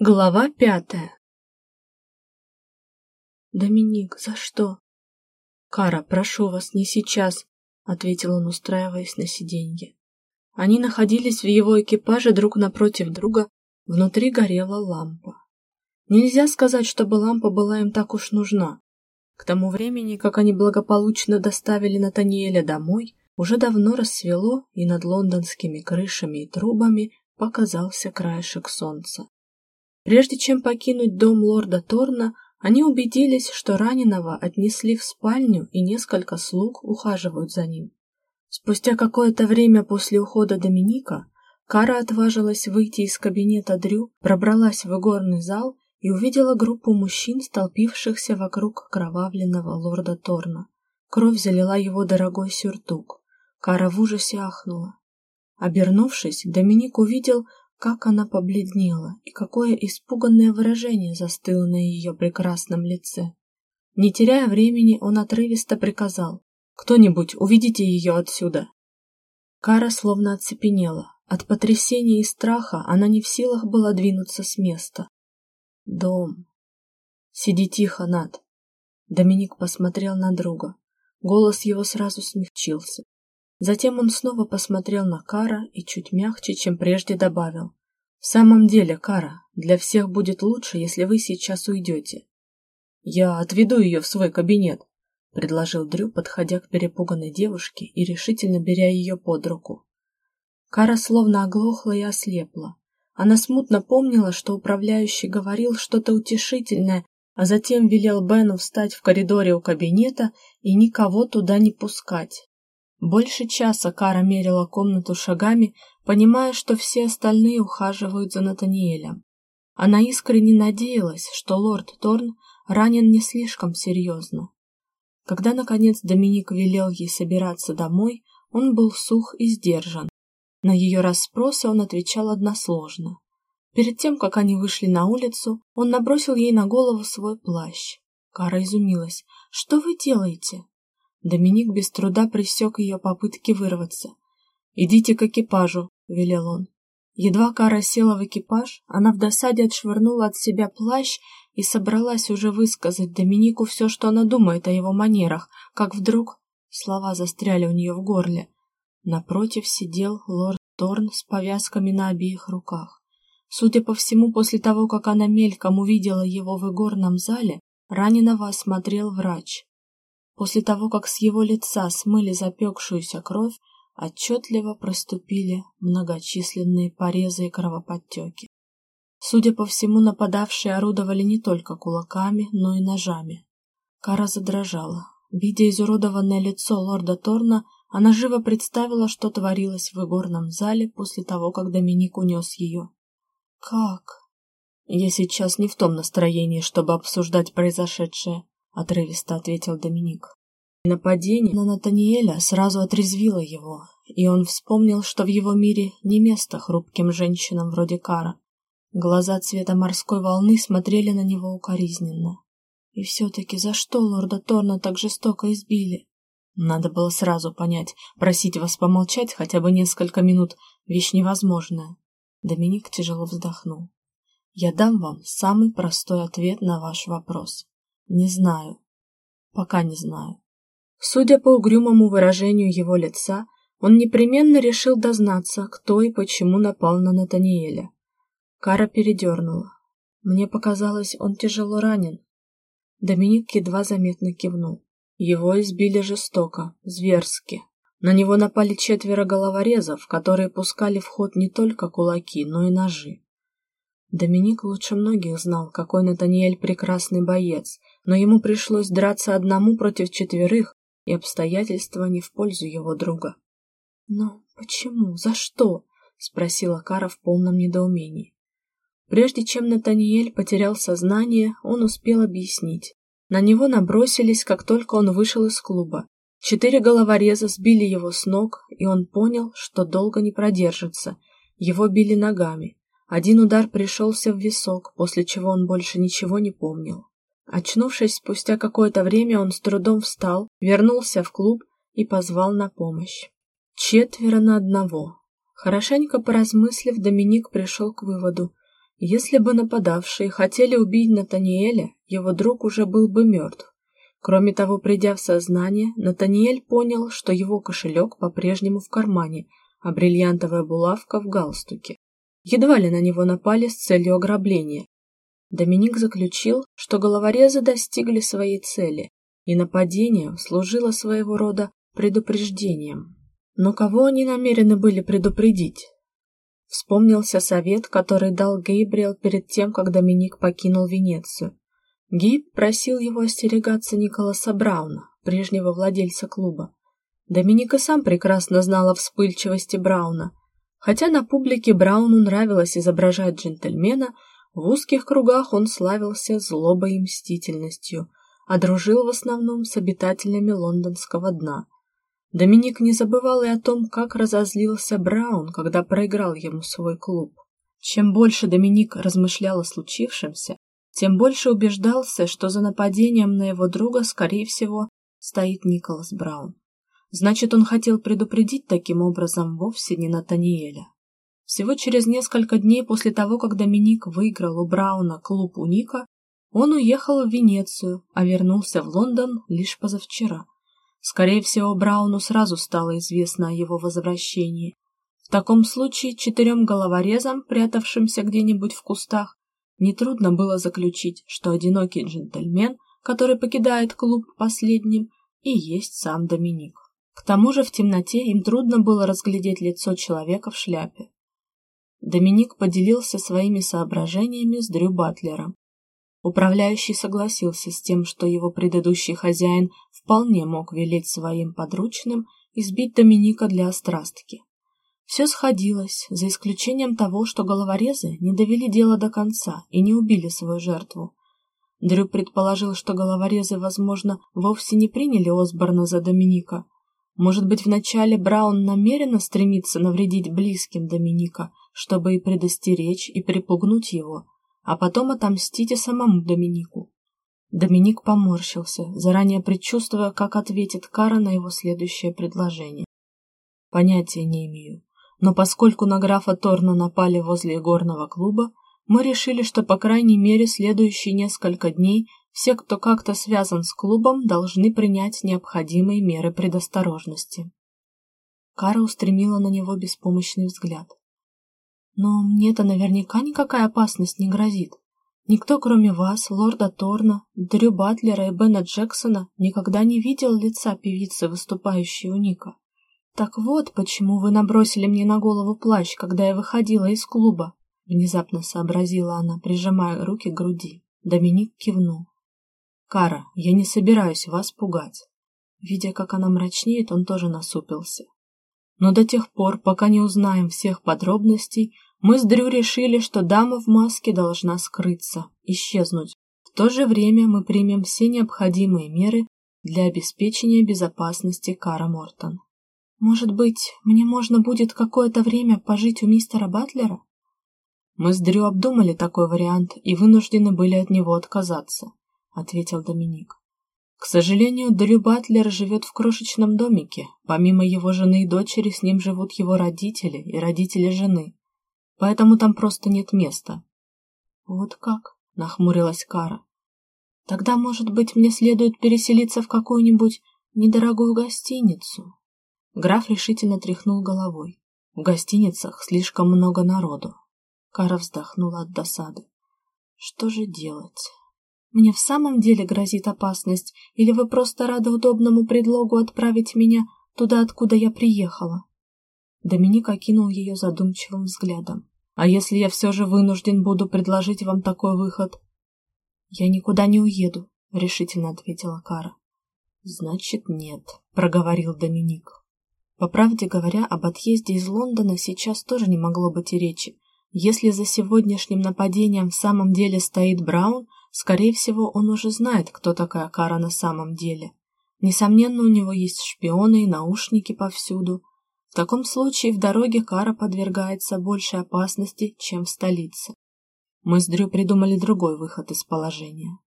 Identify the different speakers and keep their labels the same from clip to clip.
Speaker 1: Глава пятая «Доминик, за что?» «Кара, прошу вас, не сейчас», — ответил он, устраиваясь на сиденье. Они находились в его экипаже друг напротив друга, внутри горела лампа. Нельзя сказать, чтобы лампа была им так уж нужна. К тому времени, как они благополучно доставили Натаниэля домой, уже давно рассвело, и над лондонскими крышами и трубами показался краешек солнца. Прежде чем покинуть дом лорда Торна, они убедились, что раненого отнесли в спальню и несколько слуг ухаживают за ним. Спустя какое-то время после ухода Доминика Кара отважилась выйти из кабинета Дрю, пробралась в игорный зал и увидела группу мужчин, столпившихся вокруг кровавленного лорда Торна. Кровь залила его дорогой сюртук. Кара в ужасе ахнула. Обернувшись, Доминик увидел, как она побледнела и какое испуганное выражение застыло на ее прекрасном лице. Не теряя времени, он отрывисто приказал. «Кто-нибудь, уведите ее отсюда!» Кара словно оцепенела. От потрясения и страха она не в силах была двинуться с места. «Дом!» «Сиди тихо, Над!» Доминик посмотрел на друга. Голос его сразу смягчился. Затем он снова посмотрел на Кара и чуть мягче, чем прежде добавил. «В самом деле, Кара, для всех будет лучше, если вы сейчас уйдете». «Я отведу ее в свой кабинет», — предложил Дрю, подходя к перепуганной девушке и решительно беря ее под руку. Кара словно оглохла и ослепла. Она смутно помнила, что управляющий говорил что-то утешительное, а затем велел Бену встать в коридоре у кабинета и никого туда не пускать. Больше часа Кара мерила комнату шагами, понимая, что все остальные ухаживают за Натаниэлем. Она искренне надеялась, что лорд Торн ранен не слишком серьезно. Когда, наконец, Доминик велел ей собираться домой, он был сух и сдержан. На ее расспросы он отвечал односложно. Перед тем, как они вышли на улицу, он набросил ей на голову свой плащ. Кара изумилась. «Что вы делаете?» Доминик без труда пресек ее попытки вырваться. «Идите к экипажу», — велел он. Едва Кара села в экипаж, она в досаде отшвырнула от себя плащ и собралась уже высказать Доминику все, что она думает о его манерах, как вдруг слова застряли у нее в горле. Напротив сидел лорд Торн с повязками на обеих руках. Судя по всему, после того, как она мельком увидела его в игорном зале, раненого осмотрел врач. После того, как с его лица смыли запекшуюся кровь, отчетливо проступили многочисленные порезы и кровоподтеки. Судя по всему, нападавшие орудовали не только кулаками, но и ножами. Кара задрожала. Видя изуродованное лицо лорда Торна, она живо представила, что творилось в игорном зале после того, как Доминик унес ее. «Как?» «Я сейчас не в том настроении, чтобы обсуждать произошедшее», — отрывисто ответил Доминик. Нападение на Натаниэля сразу отрезвило его, и он вспомнил, что в его мире не место хрупким женщинам вроде Кара. Глаза цвета морской волны смотрели на него укоризненно. И все-таки за что лорда Торна так жестоко избили? Надо было сразу понять, просить вас помолчать хотя бы несколько минут — вещь невозможная. Доминик тяжело вздохнул. Я дам вам самый простой ответ на ваш вопрос. Не знаю. Пока не знаю. Судя по угрюмому выражению его лица, он непременно решил дознаться, кто и почему напал на Натаниэля. Кара передернула. Мне показалось, он тяжело ранен. Доминик едва заметно кивнул. Его избили жестоко, зверски. На него напали четверо головорезов, которые пускали в ход не только кулаки, но и ножи. Доминик лучше многих знал, какой Натаниэль прекрасный боец, но ему пришлось драться одному против четверых, и обстоятельства не в пользу его друга. «Но почему? За что?» — спросила Кара в полном недоумении. Прежде чем Натаниэль потерял сознание, он успел объяснить. На него набросились, как только он вышел из клуба. Четыре головореза сбили его с ног, и он понял, что долго не продержится. Его били ногами. Один удар пришелся в висок, после чего он больше ничего не помнил. Очнувшись спустя какое-то время, он с трудом встал, вернулся в клуб и позвал на помощь. Четверо на одного. Хорошенько поразмыслив, Доминик пришел к выводу. Если бы нападавшие хотели убить Натаниэля, его друг уже был бы мертв. Кроме того, придя в сознание, Натаниэль понял, что его кошелек по-прежнему в кармане, а бриллиантовая булавка в галстуке. Едва ли на него напали с целью ограбления. Доминик заключил, что головорезы достигли своей цели, и нападение служило своего рода предупреждением. Но кого они намерены были предупредить? Вспомнился совет, который дал Гейбриэл перед тем, как Доминик покинул Венецию. Гейб просил его остерегаться Николаса Брауна, прежнего владельца клуба. Доминик и сам прекрасно знал о вспыльчивости Брауна. Хотя на публике Брауну нравилось изображать джентльмена, в узких кругах он славился злобой и мстительностью, а дружил в основном с обитателями лондонского дна – Доминик не забывал и о том, как разозлился Браун, когда проиграл ему свой клуб. Чем больше Доминик размышлял о случившемся, тем больше убеждался, что за нападением на его друга, скорее всего, стоит Николас Браун. Значит, он хотел предупредить таким образом вовсе не Натаниэля. Всего через несколько дней после того, как Доминик выиграл у Брауна клуб у Ника, он уехал в Венецию, а вернулся в Лондон лишь позавчера – Скорее всего, Брауну сразу стало известно о его возвращении. В таком случае четырем головорезам, прятавшимся где-нибудь в кустах, нетрудно было заключить, что одинокий джентльмен, который покидает клуб последним, и есть сам Доминик. К тому же в темноте им трудно было разглядеть лицо человека в шляпе. Доминик поделился своими соображениями с Дрю Батлером, Управляющий согласился с тем, что его предыдущий хозяин вполне мог велеть своим подручным избить Доминика для острастки. Все сходилось, за исключением того, что головорезы не довели дело до конца и не убили свою жертву. Дрю предположил, что головорезы, возможно, вовсе не приняли Осборна за Доминика. Может быть, вначале Браун намеренно стремится навредить близким Доминика, чтобы и предостеречь, и припугнуть его — а потом отомстите самому Доминику. Доминик поморщился, заранее предчувствуя, как ответит Кара на его следующее предложение. Понятия не имею. Но поскольку на графа Торна напали возле горного клуба, мы решили, что по крайней мере следующие несколько дней все, кто как-то связан с клубом, должны принять необходимые меры предосторожности. Кара устремила на него беспомощный взгляд. Но мне-то наверняка никакая опасность не грозит. Никто, кроме вас, лорда Торна, Дрю Батлера и Бена Джексона, никогда не видел лица певицы, выступающей у Ника. Так вот, почему вы набросили мне на голову плащ, когда я выходила из клуба, внезапно сообразила она, прижимая руки к груди. Доминик кивнул. Кара, я не собираюсь вас пугать. Видя, как она мрачнеет, он тоже насупился. Но до тех пор, пока не узнаем всех подробностей, мы с Дрю решили, что дама в маске должна скрыться, исчезнуть. В то же время мы примем все необходимые меры для обеспечения безопасности Кара Мортон. Может быть, мне можно будет какое-то время пожить у мистера Батлера? Мы с Дрю обдумали такой вариант и вынуждены были от него отказаться, ответил Доминик. К сожалению, Дрю Батлер живет в крошечном домике. Помимо его жены и дочери с ним живут его родители и родители жены поэтому там просто нет места. Вот как? Нахмурилась Кара. Тогда, может быть, мне следует переселиться в какую-нибудь недорогую гостиницу? Граф решительно тряхнул головой. В гостиницах слишком много народу. Кара вздохнула от досады. Что же делать? Мне в самом деле грозит опасность, или вы просто рады удобному предлогу отправить меня туда, откуда я приехала? Доминик окинул ее задумчивым взглядом. «А если я все же вынужден буду предложить вам такой выход?» «Я никуда не уеду», — решительно ответила Кара. «Значит, нет», — проговорил Доминик. По правде говоря, об отъезде из Лондона сейчас тоже не могло быть и речи. Если за сегодняшним нападением в самом деле стоит Браун, скорее всего, он уже знает, кто такая Кара на самом деле. Несомненно, у него есть шпионы и наушники повсюду, в таком случае в дороге Кара подвергается большей опасности, чем в столице. Мы с Дрю придумали другой выход из положения.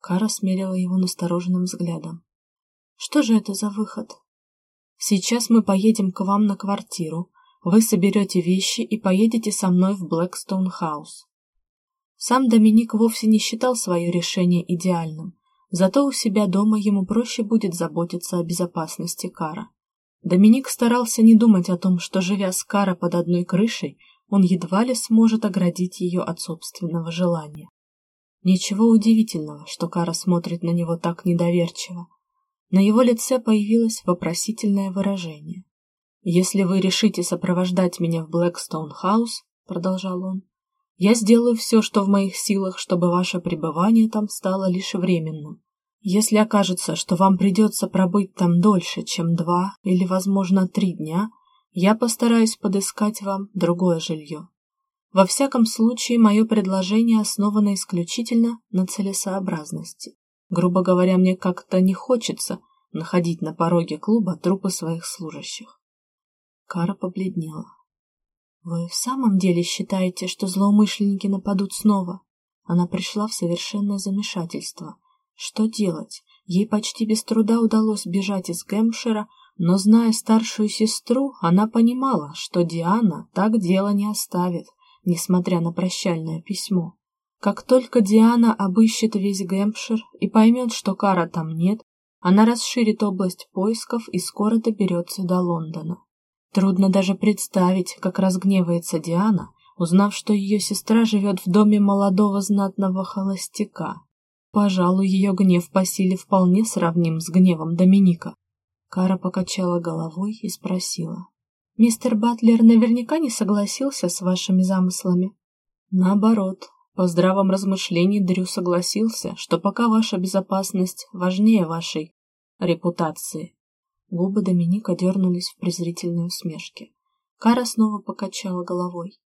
Speaker 1: Кара смерила его настороженным взглядом. Что же это за выход? Сейчас мы поедем к вам на квартиру. Вы соберете вещи и поедете со мной в Блэкстоун-хаус. Сам Доминик вовсе не считал свое решение идеальным, зато у себя дома ему проще будет заботиться о безопасности Кара. Доминик старался не думать о том, что, живя с Кара под одной крышей, он едва ли сможет оградить ее от собственного желания. Ничего удивительного, что Кара смотрит на него так недоверчиво. На его лице появилось вопросительное выражение. «Если вы решите сопровождать меня в Блэкстоун-хаус», — продолжал он, — «я сделаю все, что в моих силах, чтобы ваше пребывание там стало лишь временным. Если окажется, что вам придется пробыть там дольше, чем два или, возможно, три дня, я постараюсь подыскать вам другое жилье. Во всяком случае, мое предложение основано исключительно на целесообразности. Грубо говоря, мне как-то не хочется находить на пороге клуба трупы своих служащих. Кара побледнела. «Вы в самом деле считаете, что злоумышленники нападут снова?» Она пришла в совершенное замешательство. Что делать? Ей почти без труда удалось бежать из Гэмпшира, но, зная старшую сестру, она понимала, что Диана так дело не оставит, несмотря на прощальное письмо. Как только Диана обыщет весь Гэмпшир и поймет, что Кара там нет, она расширит область поисков и скоро доберется до Лондона. Трудно даже представить, как разгневается Диана, узнав, что ее сестра живет в доме молодого знатного холостяка. Пожалуй, ее гнев по силе вполне сравним с гневом Доминика. Кара покачала головой и спросила. «Мистер Батлер наверняка не согласился с вашими замыслами?» «Наоборот, по здравом размышлении Дрю согласился, что пока ваша безопасность важнее вашей репутации». Губы Доминика дернулись в презрительной усмешке. Кара снова покачала головой.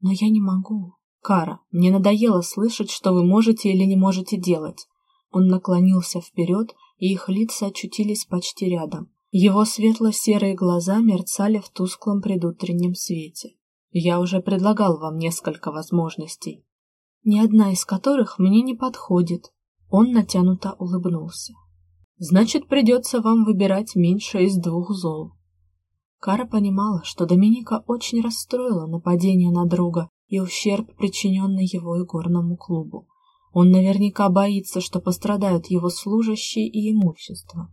Speaker 1: «Но я не могу. Кара, мне надоело слышать, что вы можете или не можете делать». Он наклонился вперед и их лица очутились почти рядом. Его светло-серые глаза мерцали в тусклом предутреннем свете. Я уже предлагал вам несколько возможностей, ни одна из которых мне не подходит. Он натянуто улыбнулся. Значит, придется вам выбирать меньше из двух зол. Кара понимала, что Доминика очень расстроила нападение на друга и ущерб, причиненный его игорному клубу. Он наверняка боится, что пострадают его служащие и имущество.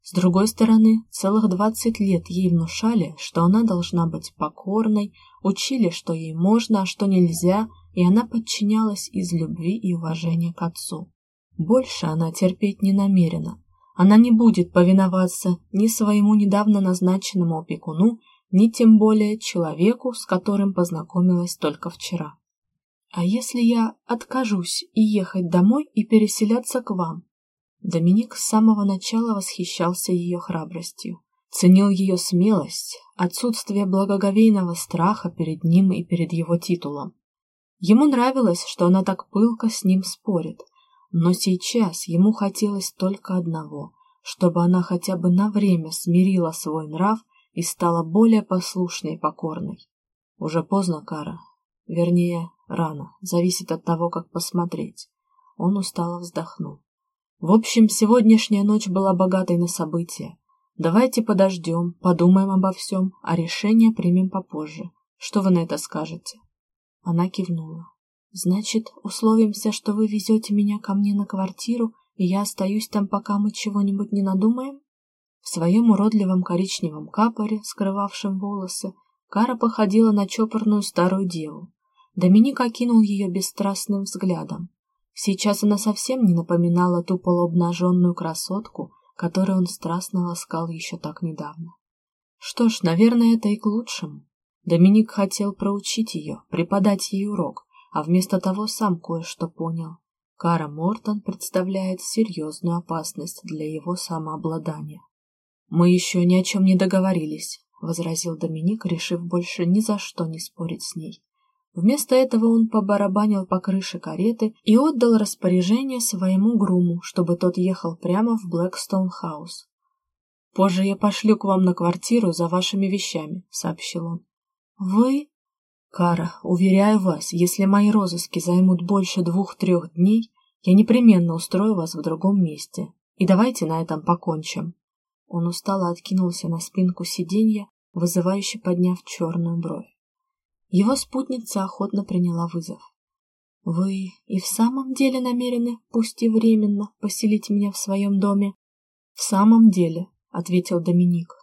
Speaker 1: С другой стороны, целых двадцать лет ей внушали, что она должна быть покорной, учили, что ей можно, а что нельзя, и она подчинялась из любви и уважения к отцу. Больше она терпеть не намерена. Она не будет повиноваться ни своему недавно назначенному опекуну, ни тем более человеку, с которым познакомилась только вчера. А если я откажусь и ехать домой и переселяться к вам? Доминик с самого начала восхищался ее храбростью, ценил ее смелость, отсутствие благоговейного страха перед ним и перед его титулом. Ему нравилось, что она так пылко с ним спорит, но сейчас ему хотелось только одного, чтобы она хотя бы на время смирила свой нрав и стала более послушной и покорной. Уже поздно, Кара. Вернее, Рано. Зависит от того, как посмотреть. Он устало вздохнул. В общем, сегодняшняя ночь была богатой на события. Давайте подождем, подумаем обо всем, а решение примем попозже. Что вы на это скажете? Она кивнула. Значит, условимся, что вы везете меня ко мне на квартиру, и я остаюсь там, пока мы чего-нибудь не надумаем? В своем уродливом коричневом капоре, скрывавшем волосы, Кара походила на чопорную старую деву. Доминик окинул ее бесстрастным взглядом. Сейчас она совсем не напоминала ту полуобнаженную красотку, которую он страстно ласкал еще так недавно. Что ж, наверное, это и к лучшему. Доминик хотел проучить ее, преподать ей урок, а вместо того сам кое-что понял. Кара Мортон представляет серьезную опасность для его самообладания. «Мы еще ни о чем не договорились», — возразил Доминик, решив больше ни за что не спорить с ней. Вместо этого он побарабанил по крыше кареты и отдал распоряжение своему груму, чтобы тот ехал прямо в Блэкстоун-хаус. «Позже я пошлю к вам на квартиру за вашими вещами», — сообщил он. «Вы?» «Кара, уверяю вас, если мои розыски займут больше двух-трех дней, я непременно устрою вас в другом месте. И давайте на этом покончим». Он устало откинулся на спинку сиденья, вызывающе подняв черную бровь. Его спутница охотно приняла вызов. Вы и в самом деле намерены, пусть и временно, поселить меня в своем доме? В самом деле, ответил Доминик.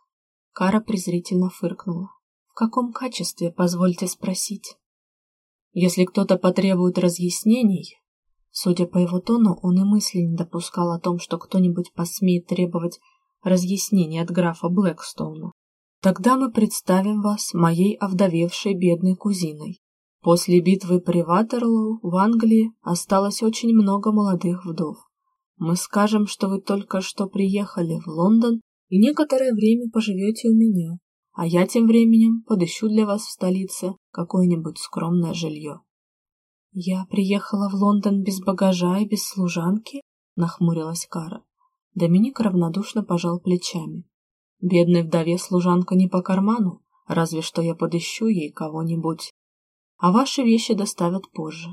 Speaker 1: Кара презрительно фыркнула. В каком качестве, позвольте спросить? Если кто-то потребует разъяснений, судя по его тону, он и мысли не допускал о том, что кто-нибудь посмеет требовать разъяснений от графа Блэкстоуна. Тогда мы представим вас моей овдовевшей бедной кузиной. После битвы при Ватерлоу в Англии осталось очень много молодых вдов. Мы скажем, что вы только что приехали в Лондон и некоторое время поживете у меня, а я тем временем подыщу для вас в столице какое-нибудь скромное жилье. Я приехала в Лондон без багажа и без служанки, нахмурилась Кара. Доминик равнодушно пожал плечами. Бедной вдове служанка не по карману, разве что я подыщу ей кого-нибудь. А ваши вещи доставят позже.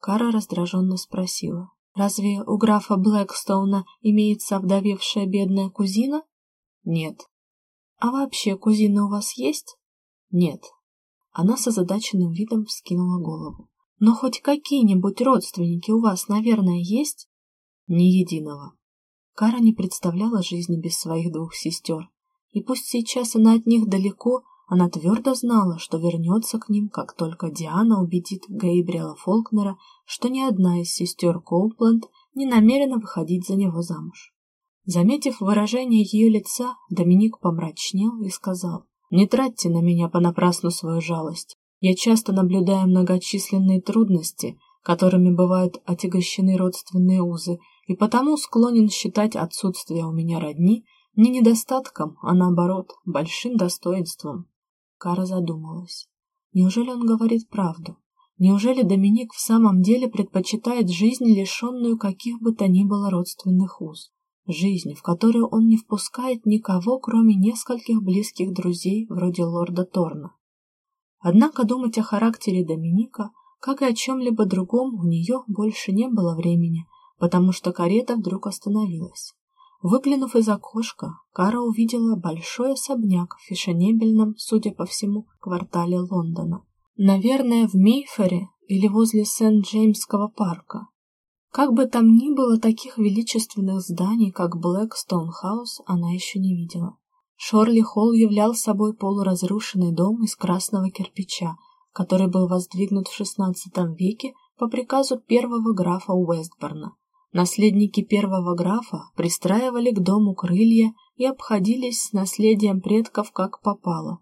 Speaker 1: Кара раздраженно спросила. Разве у графа Блэкстоуна имеется вдовевшая бедная кузина? Нет. А вообще кузина у вас есть? Нет. Она с озадаченным видом вскинула голову. Но хоть какие-нибудь родственники у вас, наверное, есть? Ни единого. Кара не представляла жизни без своих двух сестер, и пусть сейчас она от них далеко, она твердо знала, что вернется к ним, как только Диана убедит Гейбриэла Фолкнера, что ни одна из сестер Коупленд не намерена выходить за него замуж. Заметив выражение ее лица, Доминик помрачнел и сказал, «Не тратьте на меня понапрасну свою жалость. Я часто наблюдаю многочисленные трудности, которыми бывают отягощены родственные узы, и потому склонен считать отсутствие у меня родни не недостатком, а наоборот, большим достоинством. Кара задумалась. Неужели он говорит правду? Неужели Доминик в самом деле предпочитает жизнь, лишенную каких бы то ни было родственных уз? Жизнь, в которую он не впускает никого, кроме нескольких близких друзей, вроде лорда Торна. Однако думать о характере Доминика, как и о чем-либо другом, у нее больше не было времени, потому что карета вдруг остановилась. Выглянув из окошка, Кара увидела большой особняк в фешенебельном, судя по всему, квартале Лондона. Наверное, в Мейфере или возле Сент-Джеймского парка. Как бы там ни было, таких величественных зданий, как Блэкстоун Хаус, она еще не видела. Шорли Холл являл собой полуразрушенный дом из красного кирпича, который был воздвигнут в XVI веке по приказу первого графа Уэстборна. Наследники первого графа пристраивали к дому крылья и обходились с наследием предков как попало.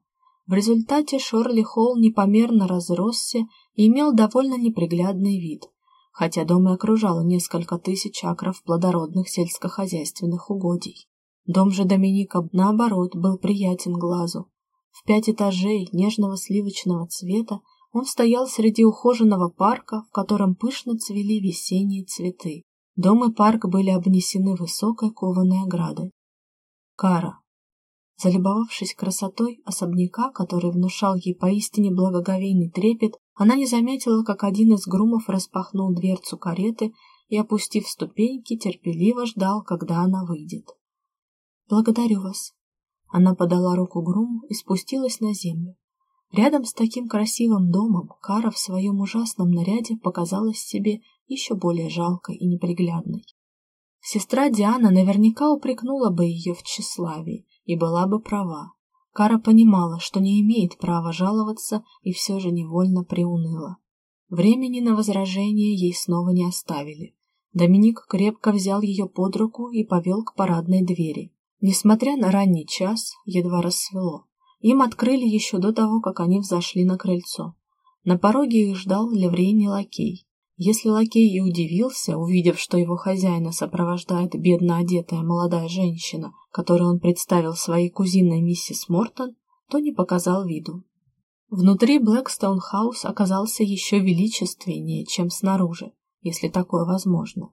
Speaker 1: В результате Шорли Холл непомерно разросся и имел довольно неприглядный вид, хотя дом и окружало несколько тысяч акров плодородных сельскохозяйственных угодий. Дом же Доминика, наоборот, был приятен глазу. В пять этажей нежного сливочного цвета он стоял среди ухоженного парка, в котором пышно цвели весенние цветы. Дом и парк были обнесены высокой кованой оградой. Кара. Залюбовавшись красотой особняка, который внушал ей поистине благоговейный трепет, она не заметила, как один из грумов распахнул дверцу кареты и, опустив ступеньки, терпеливо ждал, когда она выйдет. «Благодарю вас». Она подала руку груму и спустилась на землю. Рядом с таким красивым домом Кара в своем ужасном наряде показалась себе еще более жалкой и неприглядной. Сестра Диана наверняка упрекнула бы ее в тщеславии и была бы права. Кара понимала, что не имеет права жаловаться и все же невольно приуныла. Времени на возражение ей снова не оставили. Доминик крепко взял ее под руку и повел к парадной двери. Несмотря на ранний час, едва рассвело. Им открыли еще до того, как они взошли на крыльцо. На пороге их ждал ливрейный лакей. Если лакей и удивился, увидев, что его хозяина сопровождает бедно одетая молодая женщина, которую он представил своей кузиной миссис Мортон, то не показал виду. Внутри Блэкстоун Хаус оказался еще величественнее, чем снаружи, если такое возможно.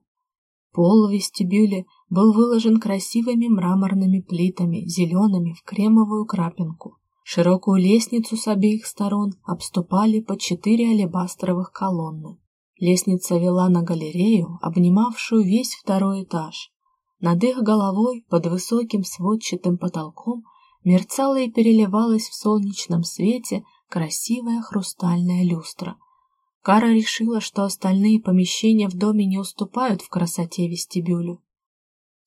Speaker 1: Пол в вестибюле был выложен красивыми мраморными плитами, зелеными в кремовую крапинку. Широкую лестницу с обеих сторон обступали по четыре алебастровых колонны. Лестница вела на галерею, обнимавшую весь второй этаж. Над их головой, под высоким сводчатым потолком, мерцала и переливалась в солнечном свете красивая хрустальная люстра. Кара решила, что остальные помещения в доме не уступают в красоте вестибюлю.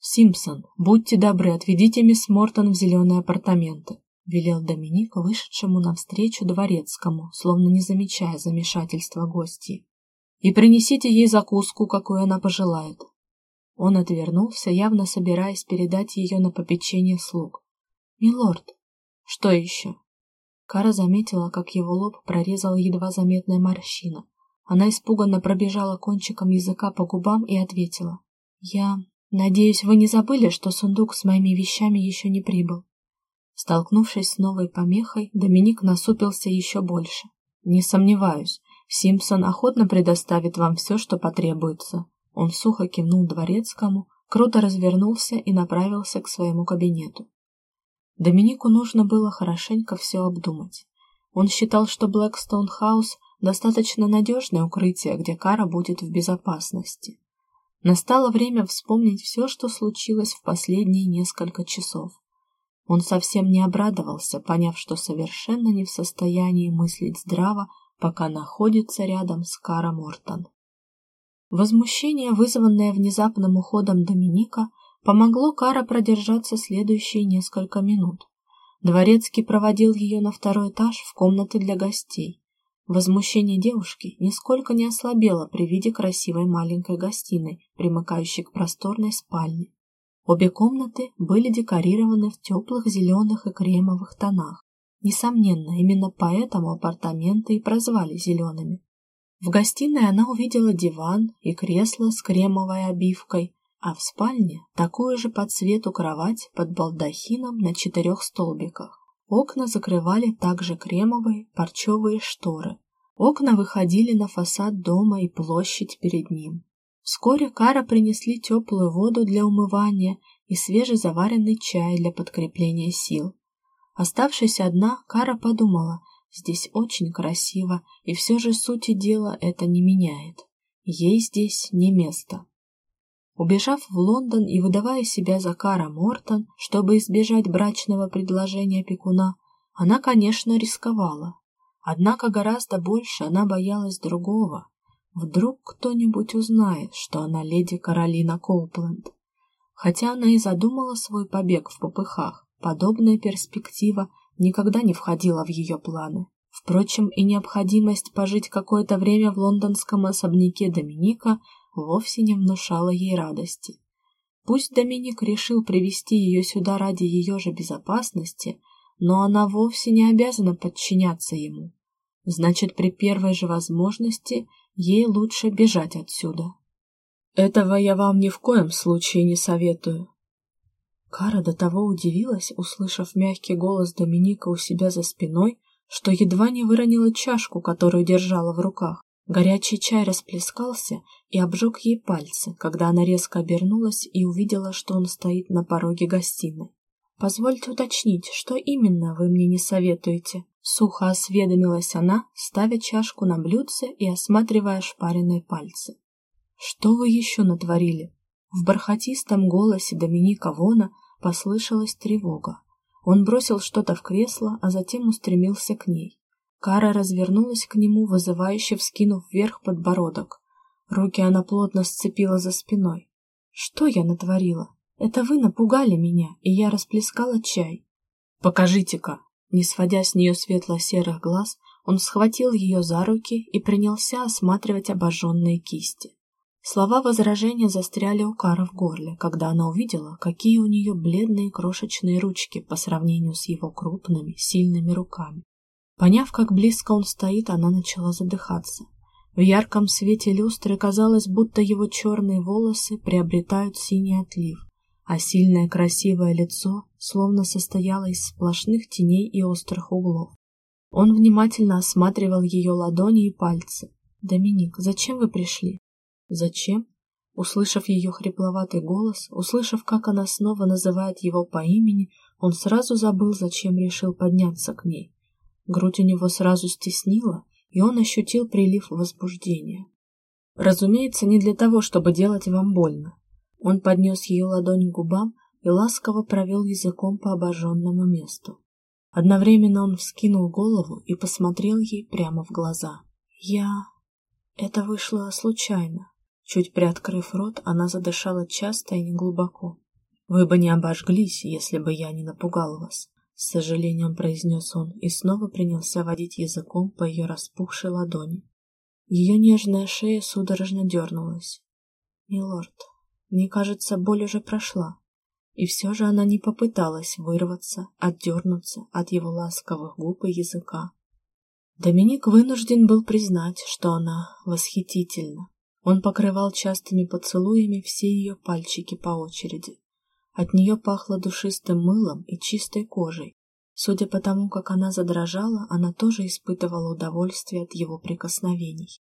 Speaker 1: «Симпсон, будьте добры, отведите мисс Мортон в зеленые апартаменты», — велел Доминик, вышедшему навстречу дворецкому, словно не замечая замешательства гостей. «И принесите ей закуску, какую она пожелает». Он отвернулся, явно собираясь передать ее на попечение слуг. «Милорд, что еще?» Кара заметила, как его лоб прорезала едва заметная морщина. Она испуганно пробежала кончиком языка по губам и ответила. «Я надеюсь, вы не забыли, что сундук с моими вещами еще не прибыл?» Столкнувшись с новой помехой, Доминик насупился еще больше. «Не сомневаюсь, Симпсон охотно предоставит вам все, что потребуется». Он сухо кивнул дворецкому, круто развернулся и направился к своему кабинету. Доминику нужно было хорошенько все обдумать. Он считал, что Блэкстоун Хаус достаточно надежное укрытие, где Кара будет в безопасности. Настало время вспомнить все, что случилось в последние несколько часов. Он совсем не обрадовался, поняв, что совершенно не в состоянии мыслить здраво, пока находится рядом с Кара Мортон. Возмущение, вызванное внезапным уходом Доминика, Помогло Кара продержаться следующие несколько минут. Дворецкий проводил ее на второй этаж в комнаты для гостей. Возмущение девушки нисколько не ослабело при виде красивой маленькой гостиной, примыкающей к просторной спальне. Обе комнаты были декорированы в теплых зеленых и кремовых тонах. Несомненно, именно поэтому апартаменты и прозвали зелеными. В гостиной она увидела диван и кресло с кремовой обивкой, а в спальне такую же по цвету кровать под балдахином на четырех столбиках. Окна закрывали также кремовые парчевые шторы. Окна выходили на фасад дома и площадь перед ним. Вскоре Кара принесли теплую воду для умывания и свежезаваренный чай для подкрепления сил. Оставшись одна, Кара подумала, здесь очень красиво, и все же сути дела это не меняет. Ей здесь не место. Убежав в Лондон и выдавая себя за Кара Мортон, чтобы избежать брачного предложения опекуна, она, конечно, рисковала. Однако гораздо больше она боялась другого. Вдруг кто-нибудь узнает, что она леди Каролина Коупленд. Хотя она и задумала свой побег в попыхах, подобная перспектива никогда не входила в ее планы. Впрочем, и необходимость пожить какое-то время в лондонском особняке Доминика вовсе не внушала ей радости. Пусть Доминик решил привести ее сюда ради ее же безопасности, но она вовсе не обязана подчиняться ему. Значит, при первой же возможности ей лучше бежать отсюда. Этого я вам ни в коем случае не советую. Кара до того удивилась, услышав мягкий голос Доминика у себя за спиной, что едва не выронила чашку, которую держала в руках. Горячий чай расплескался и обжег ей пальцы, когда она резко обернулась и увидела, что он стоит на пороге гостиной. «Позвольте уточнить, что именно вы мне не советуете?» Сухо осведомилась она, ставя чашку на блюдце и осматривая шпаренные пальцы. «Что вы еще натворили?» В бархатистом голосе Доминика Вона послышалась тревога. Он бросил что-то в кресло, а затем устремился к ней. Кара развернулась к нему, вызывающе вскинув вверх подбородок. Руки она плотно сцепила за спиной. «Что я натворила? Это вы напугали меня, и я расплескала чай». «Покажите-ка!» Не сводя с нее светло-серых глаз, он схватил ее за руки и принялся осматривать обожженные кисти. Слова возражения застряли у Кары в горле, когда она увидела, какие у нее бледные крошечные ручки по сравнению с его крупными, сильными руками. Поняв, как близко он стоит, она начала задыхаться. В ярком свете люстры казалось, будто его черные волосы приобретают синий отлив, а сильное красивое лицо словно состояло из сплошных теней и острых углов. Он внимательно осматривал ее ладони и пальцы. «Доминик, зачем вы пришли?» «Зачем?» Услышав ее хрипловатый голос, услышав, как она снова называет его по имени, он сразу забыл, зачем решил подняться к ней. Грудь у него сразу стеснила, и он ощутил прилив возбуждения. Разумеется, не для того, чтобы делать вам больно. Он поднес ее ладонь к губам и ласково провел языком по обожженному месту. Одновременно он вскинул голову и посмотрел ей прямо в глаза. «Я...» Это вышло случайно. Чуть приоткрыв рот, она задышала часто и неглубоко. «Вы бы не обожглись, если бы я не напугал вас», — с сожалением произнес он и снова принялся водить языком по ее распухшей ладони. Ее нежная шея судорожно дернулась. «Милорд, мне кажется, боль уже прошла». И все же она не попыталась вырваться, отдернуться от его ласковых губ и языка. Доминик вынужден был признать, что она восхитительна. Он покрывал частыми поцелуями все ее пальчики по очереди. От нее пахло душистым мылом и чистой кожей. Судя по тому, как она задрожала, она тоже испытывала удовольствие от его прикосновений.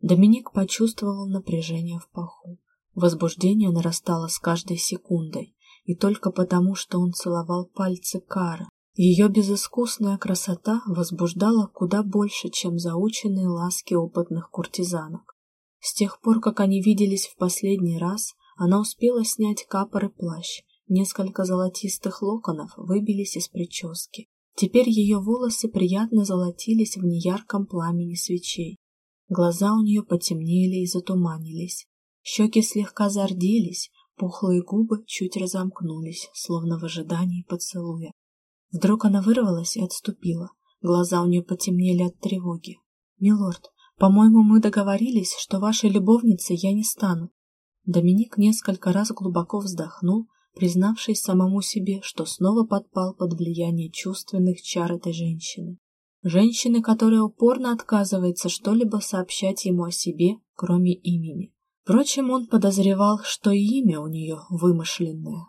Speaker 1: Доминик почувствовал напряжение в паху. Возбуждение нарастало с каждой секундой, и только потому, что он целовал пальцы Кара. Ее безыскусная красота возбуждала куда больше, чем заученные ласки опытных куртизанок. С тех пор, как они виделись в последний раз, она успела снять капор и плащ. Несколько золотистых локонов выбились из прически. Теперь ее волосы приятно золотились в неярком пламени свечей. Глаза у нее потемнели и затуманились. Щеки слегка зарделись, пухлые губы чуть разомкнулись, словно в ожидании поцелуя. Вдруг она вырвалась и отступила. Глаза у нее потемнели от тревоги. «Милорд, по-моему, мы договорились, что вашей любовницей я не стану. Доминик несколько раз глубоко вздохнул, признавшись самому себе, что снова подпал под влияние чувственных чар этой женщины. Женщины, которая упорно отказывается что-либо сообщать ему о себе, кроме имени. Впрочем, он подозревал, что имя у нее вымышленное.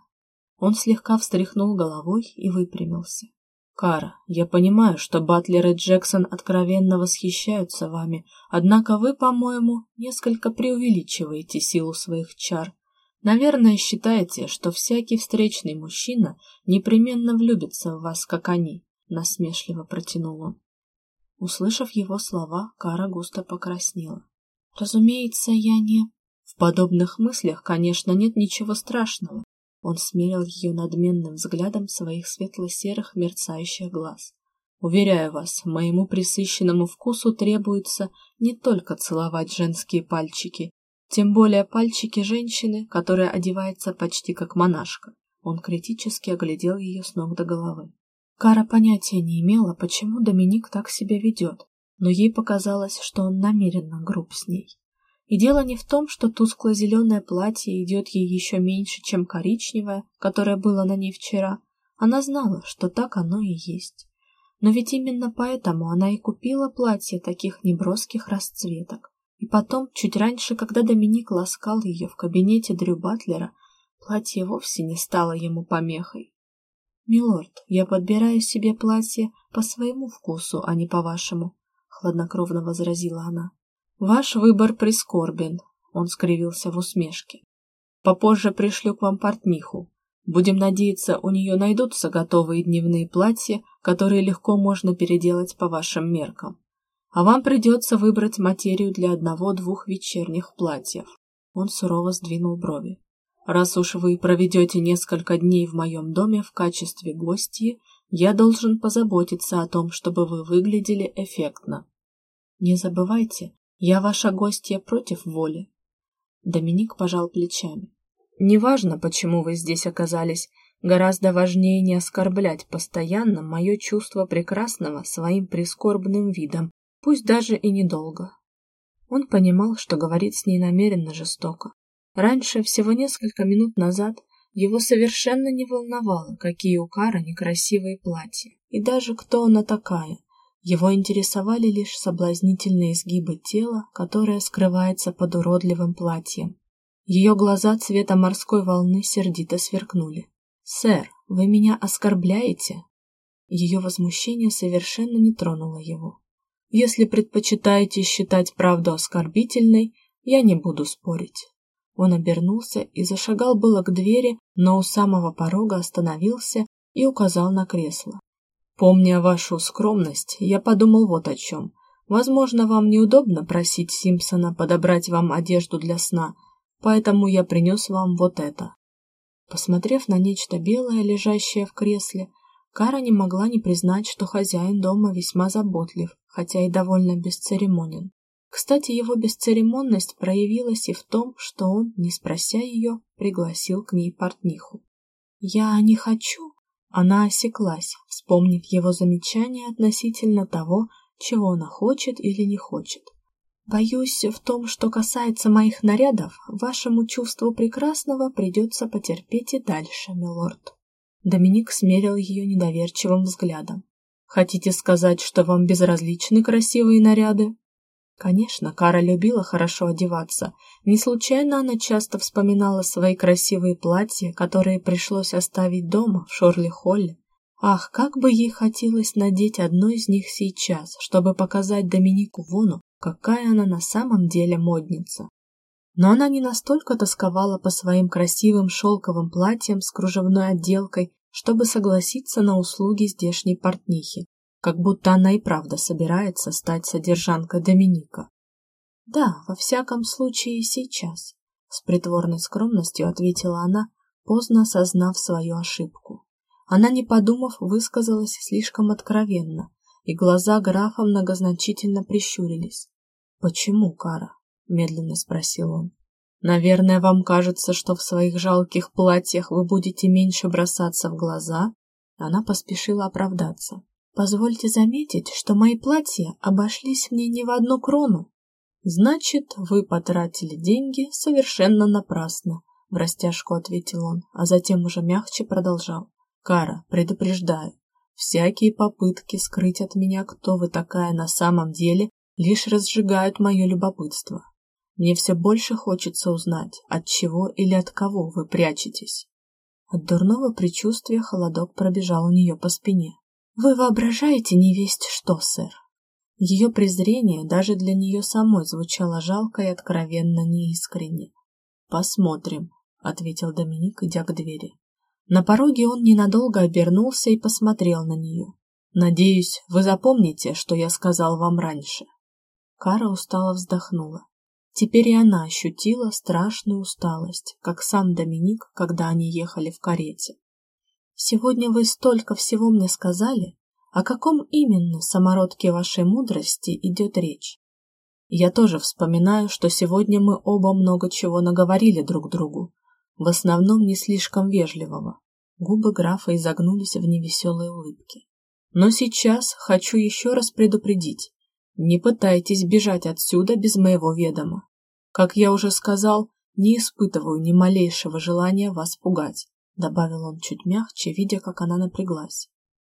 Speaker 1: Он слегка встряхнул головой и выпрямился. Кара, я понимаю, что Батлер и Джексон откровенно восхищаются вами, однако вы, по-моему, несколько преувеличиваете силу своих чар. Наверное, считаете, что всякий встречный мужчина непременно влюбится в вас, как они, насмешливо протянул он. Услышав его слова, Кара густо покраснела. Разумеется, я не... В подобных мыслях, конечно, нет ничего страшного. Он смерил ее надменным взглядом своих светло-серых мерцающих глаз. Уверяю вас, моему присыщенному вкусу требуется не только целовать женские пальчики, тем более пальчики женщины, которая одевается почти как монашка. Он критически оглядел ее с ног до головы. Кара понятия не имела, почему Доминик так себя ведет, но ей показалось, что он намеренно груб с ней. И дело не в том, что тускло-зеленое платье идет ей еще меньше, чем коричневое, которое было на ней вчера. Она знала, что так оно и есть. Но ведь именно поэтому она и купила платье таких неброских расцветок. И потом, чуть раньше, когда Доминик ласкал ее в кабинете Дрю Батлера, платье вовсе не стало ему помехой. «Милорд, я подбираю себе платье по своему вкусу, а не по вашему», — хладнокровно возразила она. Ваш выбор прискорбен, он скривился в усмешке. Попозже пришлю к вам портниху. Будем надеяться, у нее найдутся готовые дневные платья, которые легко можно переделать по вашим меркам. А вам придется выбрать материю для одного-двух вечерних платьев. Он сурово сдвинул брови. Раз уж вы проведете несколько дней в моем доме в качестве гостьи, я должен позаботиться о том, чтобы вы выглядели эффектно. Не забывайте, я ваша гостья против воли. Доминик пожал плечами. Неважно, почему вы здесь оказались, гораздо важнее не оскорблять постоянно мое чувство прекрасного своим прискорбным видом, пусть даже и недолго. Он понимал, что говорит с ней намеренно жестоко. Раньше, всего несколько минут назад, его совершенно не волновало, какие у Кары некрасивые платья, и даже кто она такая, его интересовали лишь соблазнительные изгибы тела, которое скрывается под уродливым платьем. Ее глаза цвета морской волны сердито сверкнули. «Сэр, вы меня оскорбляете?» Ее возмущение совершенно не тронуло его. «Если предпочитаете считать правду оскорбительной, я не буду спорить». Он обернулся и зашагал было к двери, но у самого порога остановился и указал на кресло. Помня вашу скромность, я подумал вот о чем. Возможно, вам неудобно просить Симпсона подобрать вам одежду для сна, поэтому я принес вам вот это. Посмотрев на нечто белое, лежащее в кресле, Кара не могла не признать, что хозяин дома весьма заботлив, хотя и довольно бесцеремонен. Кстати, его бесцеремонность проявилась и в том, что он, не спрося ее, пригласил к ней портниху. «Я не хочу», — она осеклась, вспомнив его замечание относительно того, чего она хочет или не хочет. Боюсь, в том, что касается моих нарядов, вашему чувству прекрасного придется потерпеть и дальше, милорд. Доминик смерил ее недоверчивым взглядом. Хотите сказать, что вам безразличны красивые наряды? Конечно, Кара любила хорошо одеваться. Не случайно она часто вспоминала свои красивые платья, которые пришлось оставить дома, в Шорли-Холле. Ах, как бы ей хотелось надеть одно из них сейчас, чтобы показать Доминику Вону, какая она на самом деле модница. Но она не настолько тосковала по своим красивым шелковым платьям с кружевной отделкой, чтобы согласиться на услуги здешней портнихи, как будто она и правда собирается стать содержанкой Доминика. «Да, во всяком случае, сейчас», — с притворной скромностью ответила она, поздно осознав свою ошибку. Она, не подумав, высказалась слишком откровенно, и глаза графа многозначительно прищурились. «Почему, Кара?» — медленно спросил он. «Наверное, вам кажется, что в своих жалких платьях вы будете меньше бросаться в глаза?» Она поспешила оправдаться. «Позвольте заметить, что мои платья обошлись мне не в одну крону. Значит, вы потратили деньги совершенно напрасно», — в растяжку ответил он, а затем уже мягче продолжал. «Кара, предупреждаю, всякие попытки скрыть от меня, кто вы такая на самом деле, лишь разжигают мое любопытство. Мне все больше хочется узнать, от чего или от кого вы прячетесь. От дурного предчувствия холодок пробежал у нее по спине. Вы воображаете невесть что, сэр? Ее презрение даже для нее самой звучало жалко и откровенно неискренне. «Посмотрим», — ответил Доминик, идя к двери. На пороге он ненадолго обернулся и посмотрел на нее. «Надеюсь, вы запомните, что я сказал вам раньше. Кара устало вздохнула. Теперь и она ощутила страшную усталость, как сам Доминик, когда они ехали в карете. «Сегодня вы столько всего мне сказали. О каком именно самородке вашей мудрости идет речь?» Я тоже вспоминаю, что сегодня мы оба много чего наговорили друг другу, в основном не слишком вежливого. Губы графа изогнулись в невеселой улыбке. Но сейчас хочу еще раз предупредить. Не пытайтесь бежать отсюда без моего ведома. Как я уже сказал, не испытываю ни малейшего желания вас пугать, добавил он чуть мягче, видя, как она напряглась.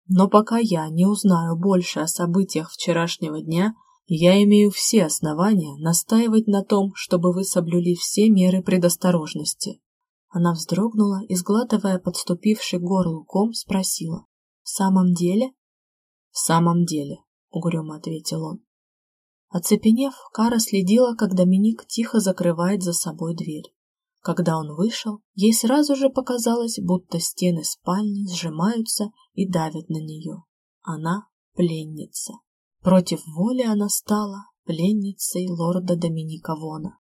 Speaker 1: Но пока я не узнаю больше о событиях вчерашнего дня, я имею все основания настаивать на том, чтобы вы соблюли все меры предосторожности. Она вздрогнула и, сглатывая подступивший горлу ком, спросила. — В самом деле? — В самом деле, — угрюмо ответил он. Оцепенев, Кара следила, как Доминик тихо закрывает за собой дверь. Когда он вышел, ей сразу же показалось, будто стены спальни сжимаются и давят на нее. Она пленница. Против воли она стала пленницей лорда Доминика Вона.